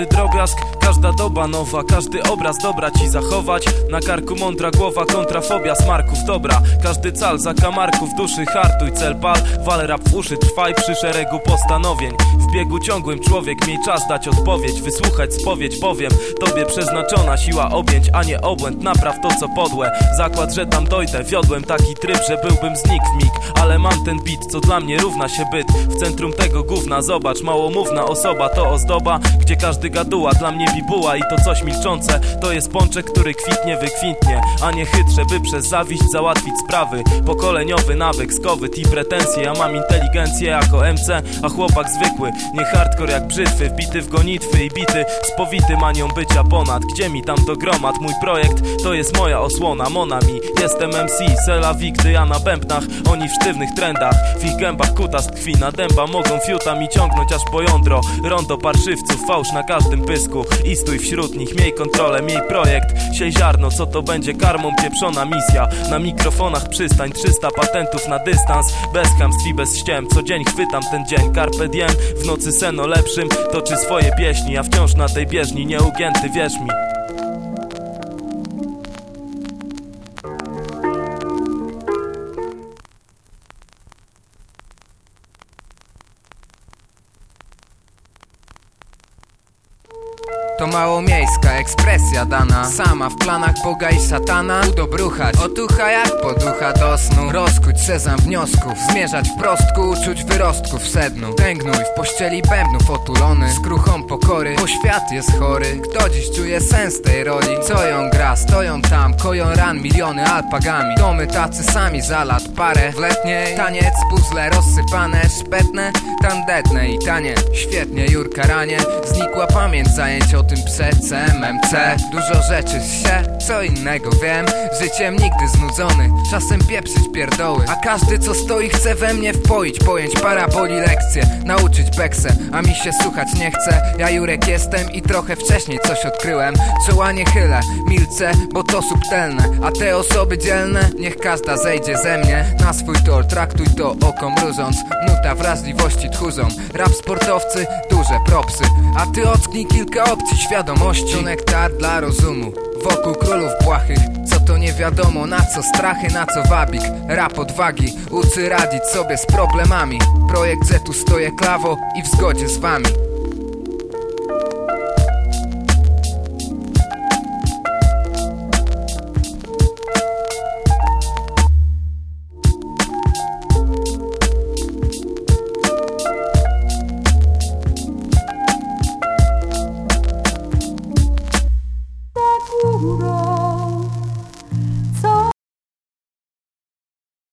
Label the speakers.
Speaker 1: drobiazg, każda doba nowa Każdy obraz dobra ci zachować. Na karku mądra głowa, kontrafobia smarków dobra. Każdy cal zakamarków duszy hartuj cel pal Wal rap w uszy, trwaj przy szeregu postanowień. W biegu ciągłym człowiek miej czas dać odpowiedź Wysłuchać spowiedź powiem Tobie przeznaczona siła objęć, a nie obłęd. Napraw to co podłe, zakład, że tam dojdę Wiodłem taki tryb, że byłbym znik w mig. Ale mam ten beat, co dla mnie równa się byt. W centrum tego gówna, zobacz, małomówna osoba To ozdoba, gdzie każdy gaduła Dla mnie bibuła i to coś milczące. To jest pączek, który kwitnie, wykwintnie A nie chytrze, by przez zawiść załatwić sprawy. Pokoleniowy nawyk, skowyt i pretensje Ja mam inteligencję jako MC, a chłopak zwykły Nie hardcore jak brzytwy, wbity w gonitwy i bity Spowity manią bycia ponad. Gdzie mi tam do gromad? Mój projekt to jest moja osłona Monami, jestem MC, Sela Wigdy, ja na bębnach Oni w sztywnych trendach, w ich gębach kutas tkwi Na dęba mogą fiuta mi ciągnąć aż po jądro. Rondo parszywców, fałsz na każdym pysku I stój wśród nich, miej kontrolę, miej projekt Siej ziarno, co to będzie karmą? Pieprzona misja Na mikrofonach przystań, 300 patentów na dystans Bez chamstw i bez ściem, co dzień chwytam ten dzień Carpe diem, w nocy seno lepszym Toczy swoje pieśni, a wciąż na tej bieżni Nieugięty, wierz mi
Speaker 2: To małomiejska ekspresja dana. Sama w planach Boga i satana. Udobruchać, otucha jak poducha do snu. Rozkuć sezam wniosków Zmierzać w prostku, uczuć wyrostków sednu. Tęgnuj w pościeli bębnów otulony Skruchą pokory, bo świat jest chory. Kto dziś czuje sens tej roli? Co ją gra? Stoją tam, koją ran miliony alpagami. Domy tacy sami za lat parę. W letniej taniec, puzzle rozsypane. Szpetne, tandetne i tanie. Świetnie Jurka ranie. Znikła pamięć zajęć o tym przed CMMC Dużo rzeczy się, co innego wiem. Życiem nigdy znudzony, czasem pieprzyć pierdoły. A każdy co stoi chce we mnie wpoić Pojęć paraboli lekcje, nauczyć beksę A mi się słuchać nie chce. Ja Jurek jestem i trochę wcześniej coś odkryłem. Czoła nie chylę, milcę, bo to subtelne. A te osoby dzielne, niech każda zejdzie ze mnie. Na swój tor, traktuj to oko mrużąc. Nuta wrażliwości tchórzą. Rap sportowcy, duże propsy. A ty ocknij kilka opcji świadomości. Nektar dla rozumu. Wokół królów błahych. Co to nie wiadomo na co strachy, na co wabik. Rap odwagi, uczy radzić sobie z problemami. Projekt Zetu stoję klawo i w zgodzie z wami